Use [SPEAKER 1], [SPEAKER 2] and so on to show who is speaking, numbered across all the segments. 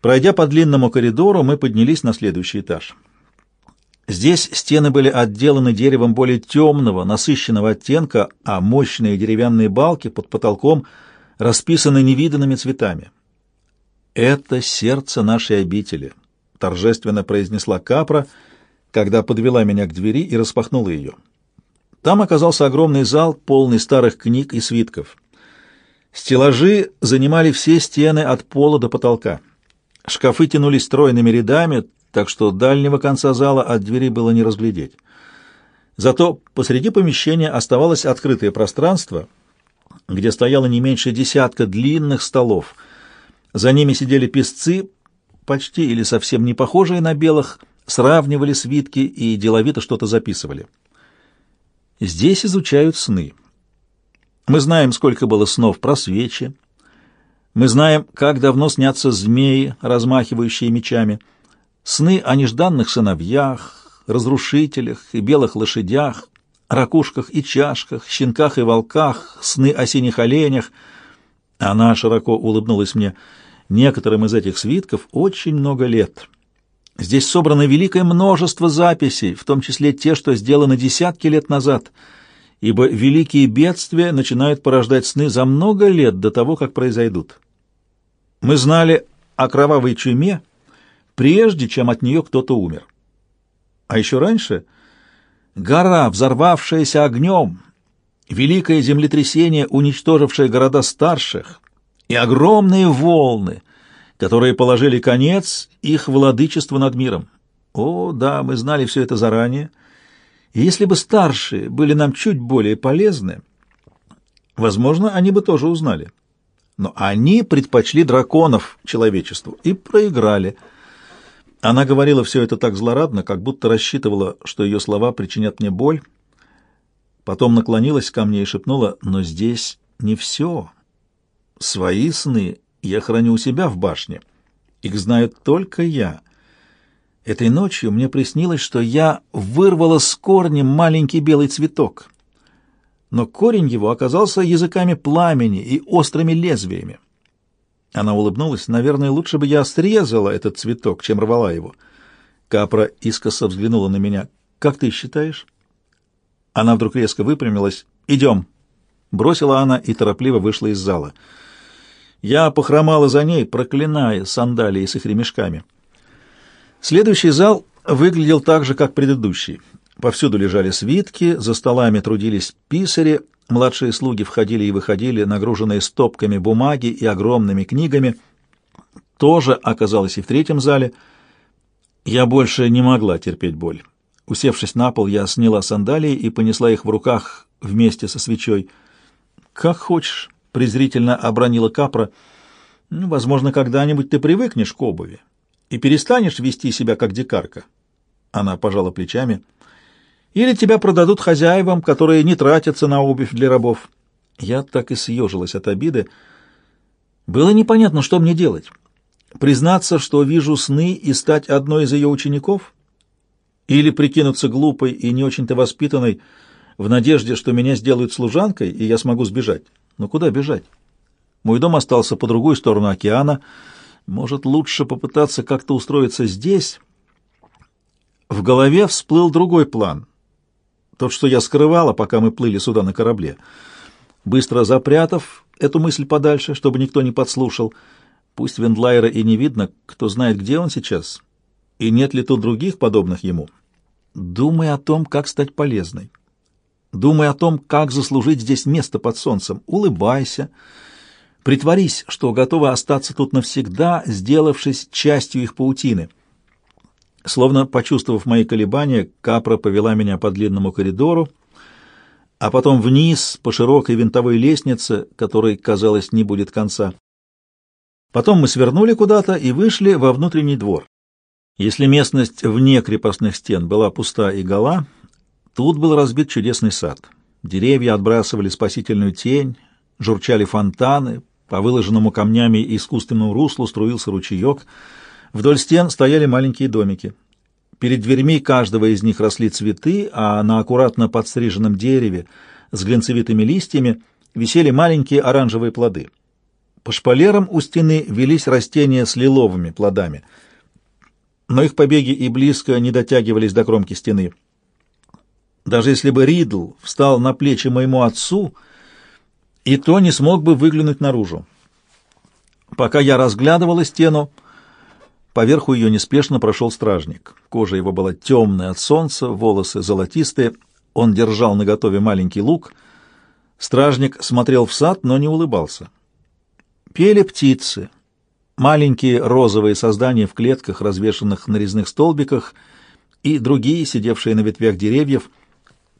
[SPEAKER 1] Пройдя по длинному коридору, мы поднялись на следующий этаж. Здесь стены были отделаны деревом более темного, насыщенного оттенка, а мощные деревянные балки под потолком расписаны невиданными цветами. «Это сердце нашей обители», — торжественно произнесла Капра, когда подвела меня к двери и распахнула ее. Там оказался огромный зал, полный старых книг и свитков. Стеллажи занимали все стены от пола до потолка. Шкафы тянулись стройными рядами, так что дальнего конца зала от двери было не разглядеть. Зато посреди помещения оставалось открытое пространство, где стояло не меньше десятка длинных столов. За ними сидели песцы, почти или совсем не похожие на белых, сравнивали свитки и деловито что-то записывали. Здесь изучают сны. Мы знаем, сколько было снов про свечи. Мы знаем, как давно снятся змеи, размахивающие мечами — Сны о нежданных сыновьях, разрушителях и белых лошадях, ракушках и чашках, щенках и волках, сны о синих оленях. Она широко улыбнулась мне. Некоторым из этих свитков очень много лет. Здесь собрано великое множество записей, в том числе те, что сделаны десятки лет назад, ибо великие бедствия начинают порождать сны за много лет до того, как произойдут. Мы знали о кровавой чуме, прежде чем от нее кто-то умер. А еще раньше гора, взорвавшаяся огнем, великое землетрясение, уничтожившее города старших, и огромные волны, которые положили конец их владычеству над миром. О, да, мы знали все это заранее, и если бы старшие были нам чуть более полезны, возможно, они бы тоже узнали. Но они предпочли драконов человечеству и проиграли – она говорила все это так злорадно, как будто рассчитывала, что ее слова причинят мне боль. Потом наклонилась ко мне и шепнула, «Но здесь не все. Свои сны я храню у себя в башне. Их знаю только я. Этой ночью мне приснилось, что я вырвала с корнем маленький белый цветок, но корень его оказался языками пламени и острыми лезвиями. Она улыбнулась. «Наверное, лучше бы я срезала этот цветок, чем рвала его». Капра искоса взглянула на меня. «Как ты считаешь?» Она вдруг резко выпрямилась. «Идем!» Бросила она и торопливо вышла из зала. Я похромала за ней, проклиная сандалии с их ремешками. Следующий зал выглядел так же, как предыдущий. Повсюду лежали свитки, за столами трудились писари, Младшие слуги входили и выходили, нагруженные стопками бумаги и огромными книгами. Тоже оказалось и в третьем зале. Я больше не могла терпеть боль. Усевшись на пол, я сняла сандалии и понесла их в руках вместе со свечой. «Как хочешь», — презрительно обронила Капра. «Ну, возможно, когда-нибудь ты привыкнешь к обуви и перестанешь вести себя как дикарка». Она пожала плечами. Или тебя продадут хозяевам, которые не тратятся на обувь для рабов. Я так и съежилась от обиды. Было непонятно, что мне делать. Признаться, что вижу сны и стать одной из ее учеников? Или прикинуться глупой и не очень-то воспитанной в надежде, что меня сделают служанкой, и я смогу сбежать? Но куда бежать? Мой дом остался по другую сторону океана. Может, лучше попытаться как-то устроиться здесь? В голове всплыл другой план — тот, что я скрывала, пока мы плыли сюда на корабле. Быстро запрятав эту мысль подальше, чтобы никто не подслушал, пусть Вендлайера и не видно, кто знает, где он сейчас, и нет ли тут других подобных ему. Думай о том, как стать полезной. Думай о том, как заслужить здесь место под солнцем. Улыбайся. Притворись, что готова остаться тут навсегда, сделавшись частью их паутины. Словно почувствовав мои колебания, Капра повела меня по длинному коридору, а потом вниз по широкой винтовой лестнице, которой, казалось, не будет конца. Потом мы свернули куда-то и вышли во внутренний двор. Если местность вне крепостных стен была пуста и гола, тут был разбит чудесный сад. Деревья отбрасывали спасительную тень, журчали фонтаны, по выложенному камнями искусственному руслу струился ручеек — Вдоль стен стояли маленькие домики. Перед дверьми каждого из них росли цветы, а на аккуратно подстриженном дереве с глинцевитыми листьями висели маленькие оранжевые плоды. По шпалерам у стены велись растения с лиловыми плодами, но их побеги и близко не дотягивались до кромки стены. Даже если бы Ридл встал на плечи моему отцу, и то не смог бы выглянуть наружу. Пока я разглядывала стену, поверху ее неспешно прошел стражник. Кожа его была темная от солнца, волосы золотистые, он держал наготове маленький лук. Стражник смотрел в сад, но не улыбался. Пели птицы, маленькие розовые создания в клетках, развешанных на резных столбиках, и другие, сидевшие на ветвях деревьев.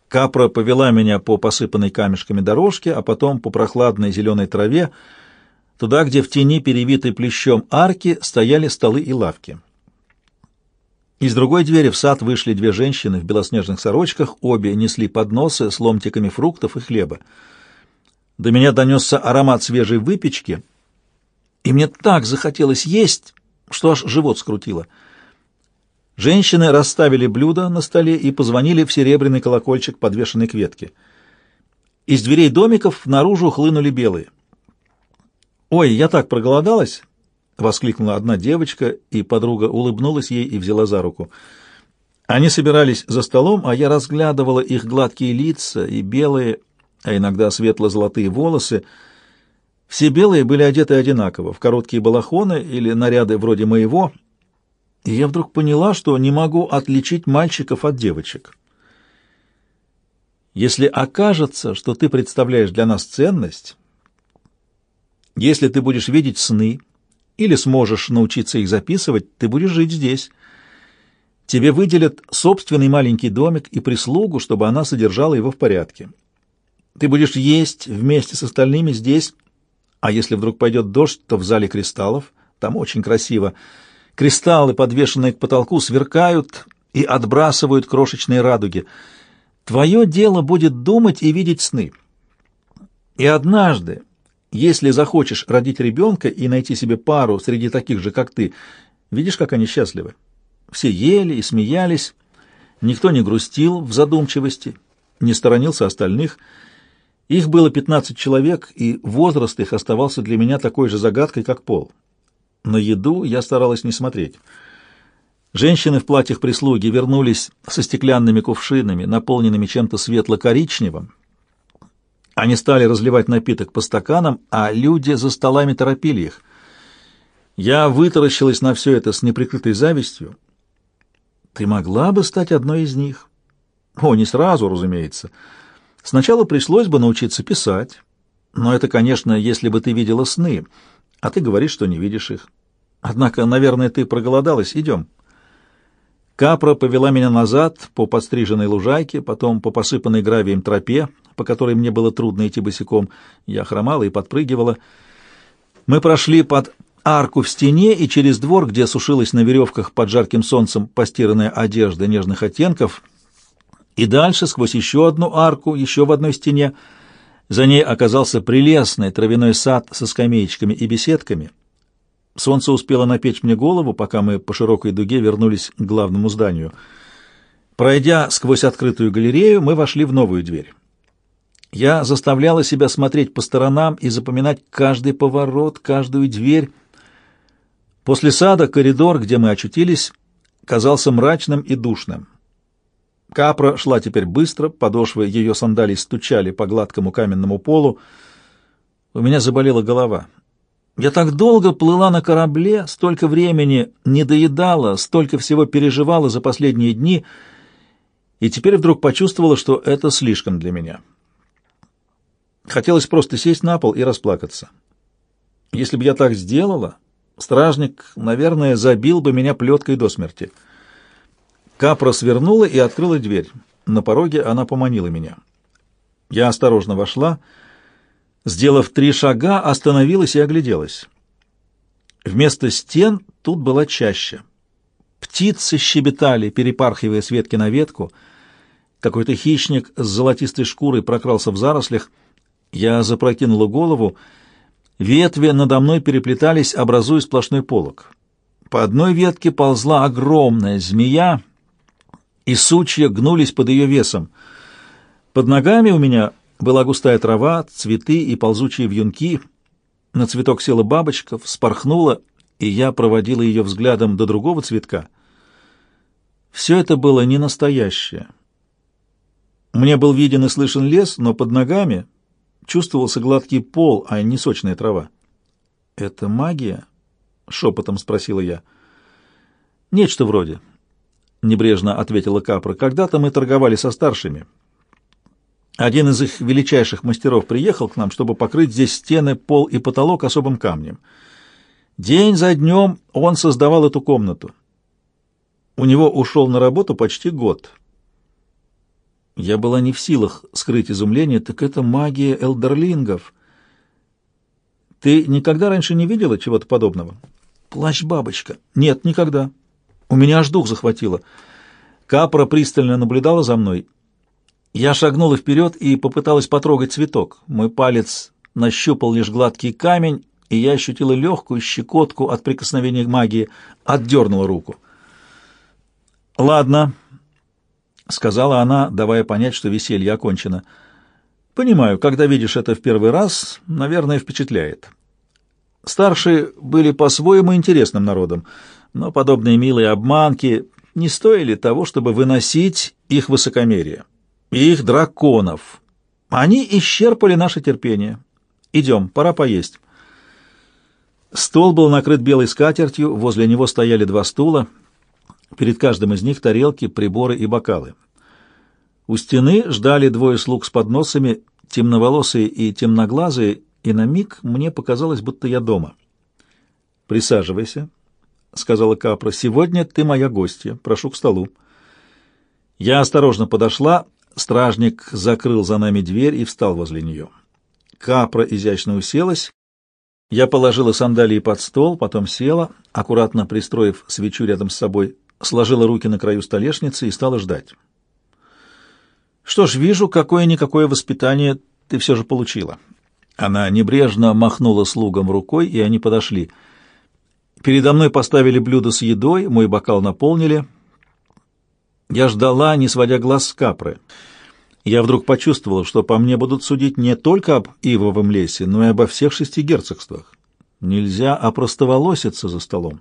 [SPEAKER 1] Капра повела меня по посыпанной камешками дорожке, а потом по прохладной зеленой траве, туда, где в тени, перевитой плещом арки, стояли столы и лавки. Из другой двери в сад вышли две женщины в белоснежных сорочках, обе несли подносы с ломтиками фруктов и хлеба. До меня донесся аромат свежей выпечки, и мне так захотелось есть, что аж живот скрутило. Женщины расставили блюда на столе и позвонили в серебряный колокольчик, подвешенный к ветке. Из дверей домиков наружу хлынули белые. «Ой, я так проголодалась!» — воскликнула одна девочка, и подруга улыбнулась ей и взяла за руку. Они собирались за столом, а я разглядывала их гладкие лица и белые, а иногда светло-золотые волосы. Все белые были одеты одинаково, в короткие балахоны или наряды вроде моего, и я вдруг поняла, что не могу отличить мальчиков от девочек. Если окажется, что ты представляешь для нас ценность, если ты будешь видеть сны, или сможешь научиться их записывать, ты будешь жить здесь. Тебе выделят собственный маленький домик и прислугу, чтобы она содержала его в порядке. Ты будешь есть вместе с остальными здесь, а если вдруг пойдет дождь, то в зале кристаллов, там очень красиво. Кристаллы, подвешенные к потолку, сверкают и отбрасывают крошечные радуги. Твое дело будет думать и видеть сны. И однажды, если захочешь родить ребенка и найти себе пару среди таких же, как ты, видишь, как они счастливы. Все ели и смеялись, никто не грустил в задумчивости, не сторонился остальных. Их было пятнадцать человек, и возраст их оставался для меня такой же загадкой, как пол. На еду я старалась не смотреть. Женщины в платьях прислуги вернулись со стеклянными кувшинами, наполненными чем-то светло-коричневым, они стали разливать напиток по стаканам, а люди за столами торопили их. Я вытаращилась на все это с неприкрытой завистью. Ты могла бы стать одной из них. О, не сразу, разумеется. Сначала пришлось бы научиться писать. Но это, конечно, если бы ты видела сны, а ты говоришь, что не видишь их. Однако, наверное, ты проголодалась. Идем. Капра повела меня назад по подстриженной лужайке, потом по посыпанной гравием тропе, по которой мне было трудно идти босиком. Я хромала и подпрыгивала. Мы прошли под арку в стене и через двор, где сушилась на веревках под жарким солнцем постиранная одежда нежных оттенков, и дальше сквозь еще одну арку, еще в одной стене. За ней оказался прелестный травяной сад со скамеечками и беседками — Солнце успело напечь мне голову, пока мы по широкой дуге вернулись к главному зданию. Пройдя сквозь открытую галерею, мы вошли в новую дверь. Я заставляла себя смотреть по сторонам и запоминать каждый поворот, каждую дверь. После сада коридор, где мы очутились, казался мрачным и душным. Капра шла теперь быстро, подошвы ее сандалий стучали по гладкому каменному полу. У меня заболела голова. Я так долго плыла на корабле, столько времени не доедала, столько всего переживала за последние дни, и теперь вдруг почувствовала, что это слишком для меня. Хотелось просто сесть на пол и расплакаться. Если бы я так сделала, стражник, наверное, забил бы меня плеткой до смерти. Капра свернула и открыла дверь. На пороге она поманила меня. Я осторожно вошла — Сделав три шага, остановилась и огляделась. Вместо стен тут была чаще. Птицы щебетали, перепархивая с ветки на ветку. Какой-то хищник с золотистой шкурой прокрался в зарослях. Я запрокинула голову. Ветви надо мной переплетались, образуя сплошной полог. По одной ветке ползла огромная змея, и сучья гнулись под ее весом. Под ногами у меня была густая трава, цветы и ползучие вьюнки. На цветок села бабочка, вспорхнула, и я проводила ее взглядом до другого цветка. Все это было не настоящее. Мне был виден и слышен лес, но под ногами чувствовался гладкий пол, а не сочная трава. «Это магия?» — шепотом спросила я. «Нечто вроде», — небрежно ответила Капра. «Когда-то мы торговали со старшими. Один из их величайших мастеров приехал к нам, чтобы покрыть здесь стены, пол и потолок особым камнем. День за днем он создавал эту комнату. У него ушел на работу почти год». Я была не в силах скрыть изумление, так это магия элдерлингов. Ты никогда раньше не видела чего-то подобного? Плащ-бабочка. Нет, никогда. У меня аж дух захватило. Капра пристально наблюдала за мной. Я шагнула вперед и попыталась потрогать цветок. Мой палец нащупал лишь гладкий камень, и я ощутила легкую щекотку от прикосновения магии, отдернула руку. «Ладно», — сказала она, давая понять, что веселье окончено. «Понимаю, когда видишь это в первый раз, наверное, впечатляет. Старшие были по-своему интересным народом, но подобные милые обманки не стоили того, чтобы выносить их высокомерие и их драконов. Они исчерпали наше терпение. Идем, пора поесть». Стол был накрыт белой скатертью, возле него стояли два стула — Перед каждым из них тарелки, приборы и бокалы. У стены ждали двое слуг с подносами, темноволосые и темноглазые, и на миг мне показалось, будто я дома. «Присаживайся», — сказала Капра. «Сегодня ты моя гостья. Прошу к столу». Я осторожно подошла, стражник закрыл за нами дверь и встал возле нее. Капра изящно уселась. Я положила сандалии под стол, потом села, аккуратно пристроив свечу рядом с собой, сложила руки на краю столешницы и стала ждать. «Что ж, вижу, какое-никакое воспитание ты все же получила». Она небрежно махнула слугам рукой, и они подошли. Передо мной поставили блюдо с едой, мой бокал наполнили. Я ждала, не сводя глаз с капры. Я вдруг почувствовал, что по мне будут судить не только об Ивовом лесе, но и обо всех шести герцогствах. Нельзя опростоволоситься за столом.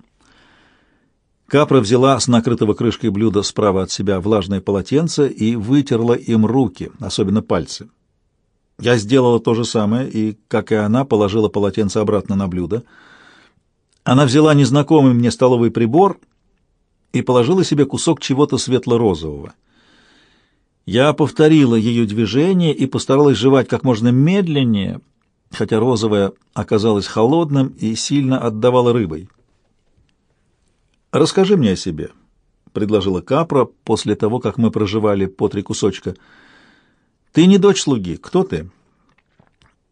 [SPEAKER 1] Капра взяла с накрытого крышкой блюда справа от себя влажное полотенце и вытерла им руки, особенно пальцы. Я сделала то же самое и, как и она, положила полотенце обратно на блюдо. Она взяла незнакомый мне столовый прибор и положила себе кусок чего-то светло-розового. Я повторила ее движение и постаралась жевать как можно медленнее, хотя розовое оказалось холодным и сильно отдавало рыбой. «Расскажи мне о себе», — предложила Капра после того, как мы проживали по три кусочка. «Ты не дочь слуги. Кто ты?»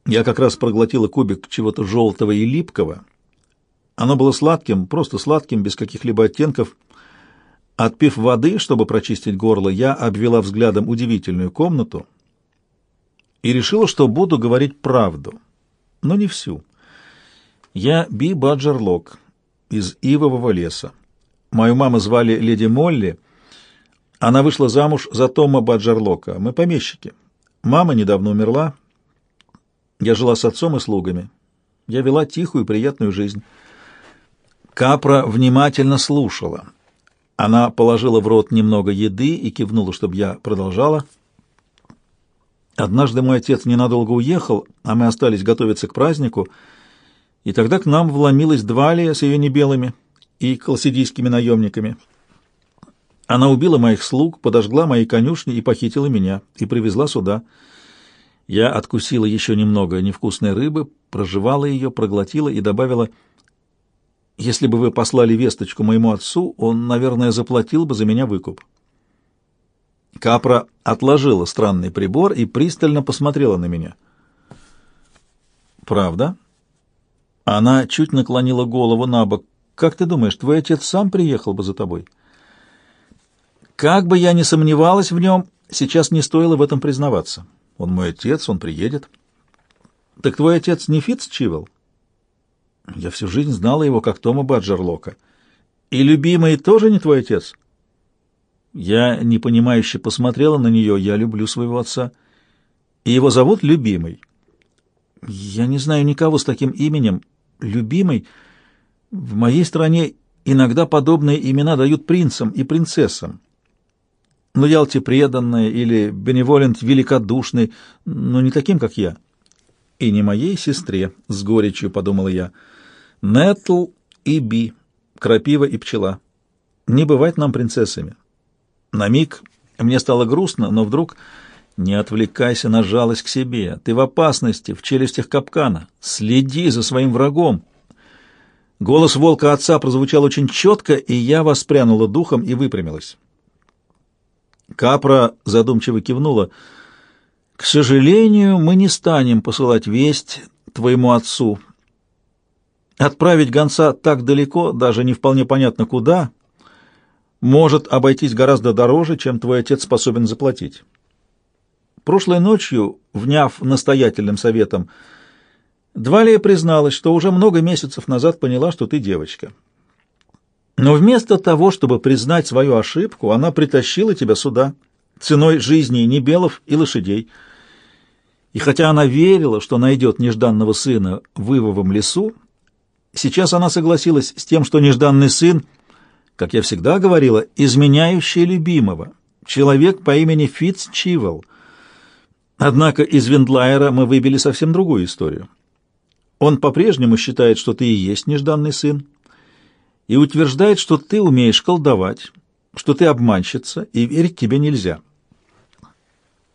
[SPEAKER 1] Я как раз проглотила кубик чего-то желтого и липкого. Оно было сладким, просто сладким, без каких-либо оттенков. Отпив воды, чтобы прочистить горло, я обвела взглядом удивительную комнату и решила, что буду говорить правду, но не всю. Я Би Баджерлок из Ивового леса. Мою маму звали леди Молли. Она вышла замуж за Тома Баджарлока. Мы помещики. Мама недавно умерла. Я жила с отцом и слугами. Я вела тихую и приятную жизнь. Капра внимательно слушала. Она положила в рот немного еды и кивнула, чтобы я продолжала. Однажды мой отец ненадолго уехал, а мы остались готовиться к празднику, и тогда к нам вломилась Двалия с ее небелыми — и колсидийскими наемниками. Она убила моих слуг, подожгла мои конюшни и похитила меня, и привезла сюда. Я откусила еще немного невкусной рыбы, прожевала ее, проглотила и добавила, «Если бы вы послали весточку моему отцу, он, наверное, заплатил бы за меня выкуп». Капра отложила странный прибор и пристально посмотрела на меня. «Правда?» Она чуть наклонила голову на бок. Как ты думаешь, твой отец сам приехал бы за тобой? Как бы я ни сомневалась в нем, сейчас не стоило в этом признаваться. Он мой отец, он приедет. Так твой отец не Фитц Чивел? Я всю жизнь знала его как Тома Баджерлока. И любимый тоже не твой отец? Я непонимающе посмотрела на нее. Я люблю своего отца. И его зовут Любимый. Я не знаю никого с таким именем. Любимый. В моей стране иногда подобные имена дают принцам и принцессам. Но Ялти преданная или Беневолент великодушный, но не таким, как я. И не моей сестре, с горечью подумала я. Нетл и Би, крапива и пчела. Не бывать нам принцессами. На миг мне стало грустно, но вдруг... Не отвлекайся на жалость к себе. Ты в опасности, в челюстях капкана. Следи за своим врагом. Голос волка отца прозвучал очень четко, и я воспрянула духом и выпрямилась. Капра задумчиво кивнула. «К сожалению, мы не станем посылать весть твоему отцу. Отправить гонца так далеко, даже не вполне понятно куда, может обойтись гораздо дороже, чем твой отец способен заплатить». Прошлой ночью, вняв настоятельным советом, Двалия призналась, что уже много месяцев назад поняла, что ты девочка. Но вместо того, чтобы признать свою ошибку, она притащила тебя сюда, ценой жизни небелов и лошадей. И хотя она верила, что найдет нежданного сына в Ивовом лесу, сейчас она согласилась с тем, что нежданный сын, как я всегда говорила, изменяющий любимого, человек по имени Фитц Чивел — Однако из Вендлайера мы выбили совсем другую историю. Он по-прежнему считает, что ты и есть нежданный сын, и утверждает, что ты умеешь колдовать, что ты обманщица, и верить тебе нельзя.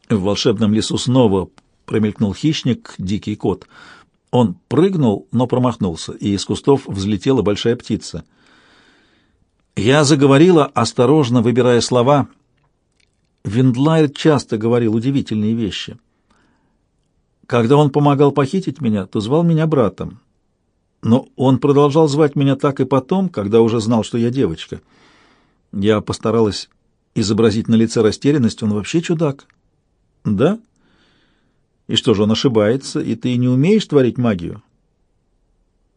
[SPEAKER 1] В волшебном лесу снова промелькнул хищник, дикий кот. Он прыгнул, но промахнулся, и из кустов взлетела большая птица. Я заговорила, осторожно выбирая слова — Виндлайр часто говорил удивительные вещи. Когда он помогал похитить меня, то звал меня братом. Но он продолжал звать меня так и потом, когда уже знал, что я девочка. Я постаралась изобразить на лице растерянность. Он вообще чудак. Да? И что же, он ошибается, и ты не умеешь творить магию?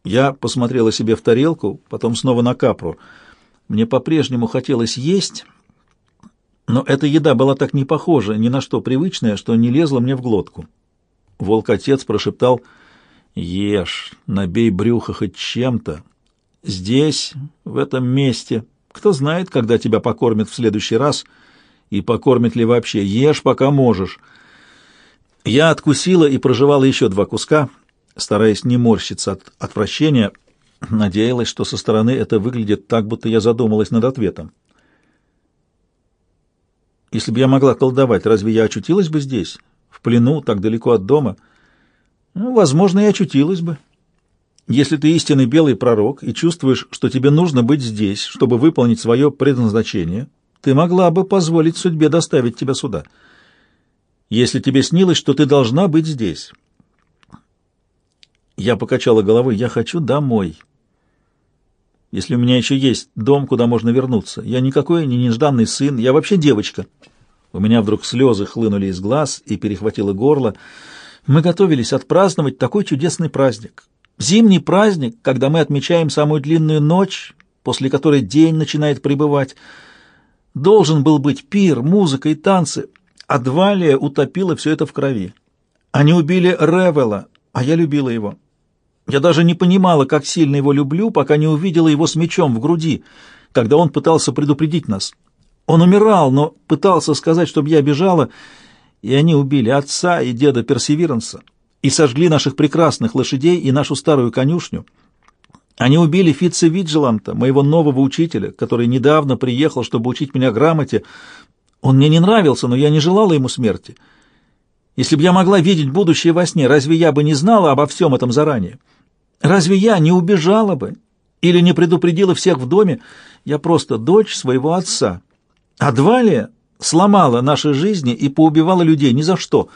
[SPEAKER 1] Я посмотрела себе в тарелку, потом снова на капру. Мне по-прежнему хотелось есть, но эта еда была так не похожа ни на что привычное, что не лезла мне в глотку. Волк-отец прошептал «Ешь, набей брюхо хоть чем-то. Здесь, в этом месте, кто знает, когда тебя покормят в следующий раз, и покормят ли вообще. Ешь, пока можешь». Я откусила и прожевала еще два куска, стараясь не морщиться от отвращения, надеялась, что со стороны это выглядит так, будто я задумалась над ответом. Если бы я могла колдовать, разве я очутилась бы здесь, в плену, так далеко от дома? Ну, возможно, и очутилась бы. Если ты истинный белый пророк и чувствуешь, что тебе нужно быть здесь, чтобы выполнить свое предназначение, ты могла бы позволить судьбе доставить тебя сюда. Если тебе снилось, что ты должна быть здесь. Я покачала головой. Я хочу домой. Если у меня еще есть дом, куда можно вернуться. Я никакой не нежданный сын, я вообще девочка. У меня вдруг слезы хлынули из глаз и перехватило горло. Мы готовились отпраздновать такой чудесный праздник. Зимний праздник, когда мы отмечаем самую длинную ночь, после которой день начинает прибывать. Должен был быть пир, музыка и танцы, а Двалия утопила все это в крови. Они убили Ревела, а я любила его. Я даже не понимала, как сильно его люблю, пока не увидела его с мечом в груди, когда он пытался предупредить нас. Он умирал, но пытался сказать, чтобы я бежала, и они убили отца и деда Персеверанса и сожгли наших прекрасных лошадей и нашу старую конюшню. Они убили Фитца Виджиланта, моего нового учителя, который недавно приехал, чтобы учить меня грамоте. Он мне не нравился, но я не желала ему смерти. Если бы я могла видеть будущее во сне, разве я бы не знала обо всем этом заранее?» Разве я не убежала бы или не предупредила всех в доме? Я просто дочь своего отца. А Двалия сломала наши жизни и поубивала людей ни за что.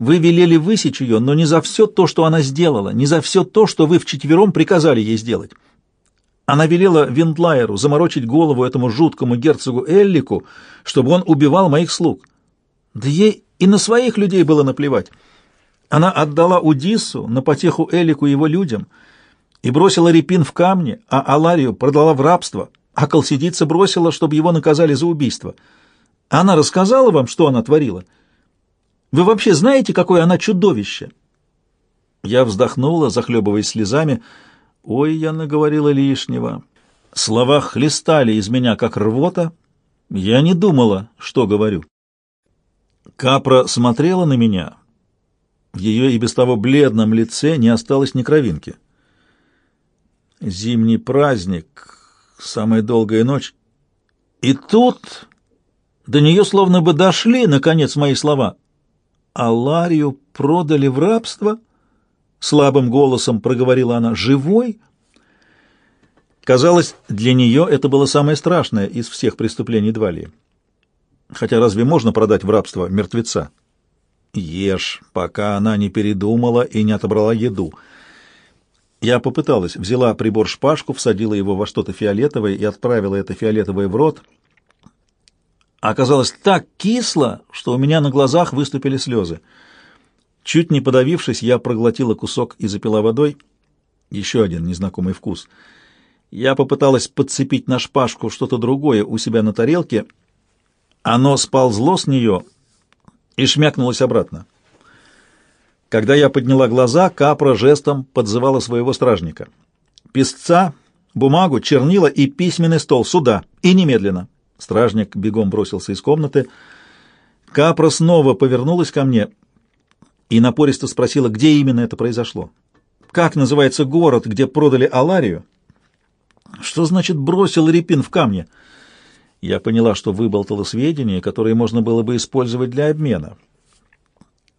[SPEAKER 1] Вы велели высечь ее, но не за все то, что она сделала, не за все то, что вы вчетвером приказали ей сделать. Она велела Виндлайеру заморочить голову этому жуткому герцогу Эллику, чтобы он убивал моих слуг. Да ей и на своих людей было наплевать. Она отдала Удиссу на потеху Элику и его людям и бросила Репин в камни, а Аларию продала в рабство, а Колсидица бросила, чтобы его наказали за убийство. Она рассказала вам, что она творила? Вы вообще знаете, какое она чудовище? Я вздохнула, захлебываясь слезами. Ой, я наговорила лишнего. Слова хлестали из меня, как рвота. Я не думала, что говорю. Капра смотрела на меня. В ее и без того бледном лице не осталось ни кровинки. Зимний праздник, самая долгая ночь. И тут до нее словно бы дошли, наконец, мои слова. А Ларию продали в рабство? Слабым голосом проговорила она. Живой? Казалось, для нее это было самое страшное из всех преступлений Двалии. Хотя разве можно продать в рабство мертвеца? Ешь, пока она не передумала и не отобрала еду. Я попыталась, взяла прибор-шпажку, всадила его во что-то фиолетовое и отправила это фиолетовое в рот. Оказалось так кисло, что у меня на глазах выступили слезы. Чуть не подавившись, я проглотила кусок и запила водой. Еще один незнакомый вкус. Я попыталась подцепить на шпажку что-то другое у себя на тарелке. Оно сползло с нее и шмякнулось обратно. Когда я подняла глаза, Капра жестом подзывала своего стражника. «Песца, бумагу, чернила и письменный стол сюда, и немедленно!» Стражник бегом бросился из комнаты. Капра снова повернулась ко мне и напористо спросила, где именно это произошло. «Как называется город, где продали Аларию?» «Что значит бросил Репин в камне?» Я поняла, что выболтала сведения, которые можно было бы использовать для обмена.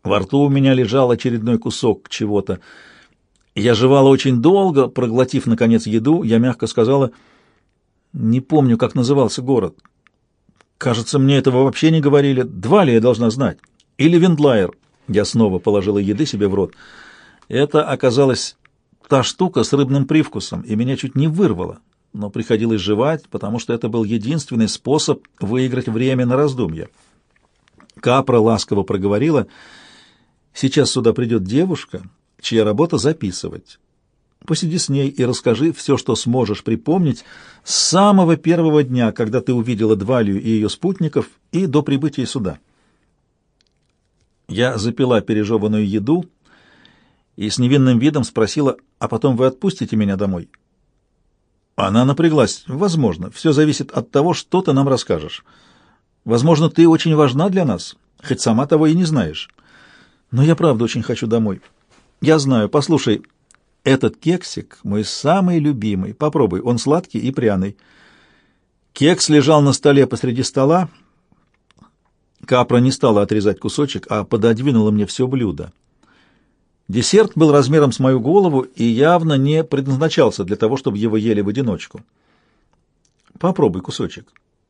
[SPEAKER 1] Во рту у меня лежал очередной кусок чего-то. Я жевала очень долго, проглотив, наконец, еду, я мягко сказала, «Не помню, как назывался город. Кажется, мне этого вообще не говорили. Два ли я должна знать? Или Виндлайер?» Я снова положила еды себе в рот. Это оказалась та штука с рыбным привкусом, и меня чуть не вырвало, но приходилось жевать, потому что это был единственный способ выиграть время на раздумье. Капра ласково проговорила — Сейчас сюда придет девушка, чья работа записывать. Посиди с ней и расскажи все, что сможешь припомнить с самого первого дня, когда ты увидела Двалию и ее спутников, и до прибытия сюда. Я запила пережеванную еду и с невинным видом спросила, а потом вы отпустите меня домой? Она напряглась. Возможно. Все зависит от того, что ты нам расскажешь. Возможно, ты очень важна для нас, хоть сама того и не знаешь. Но я правда очень хочу домой. Я знаю, послушай, этот кексик мой самый любимый. Попробуй, он сладкий и пряный. Кекс лежал на столе посреди стола. Капра не стала отрезать кусочек, а пододвинула мне все блюдо. Десерт был размером с мою голову и явно не предназначался для того, чтобы его ели в одиночку. Попробуй кусочек.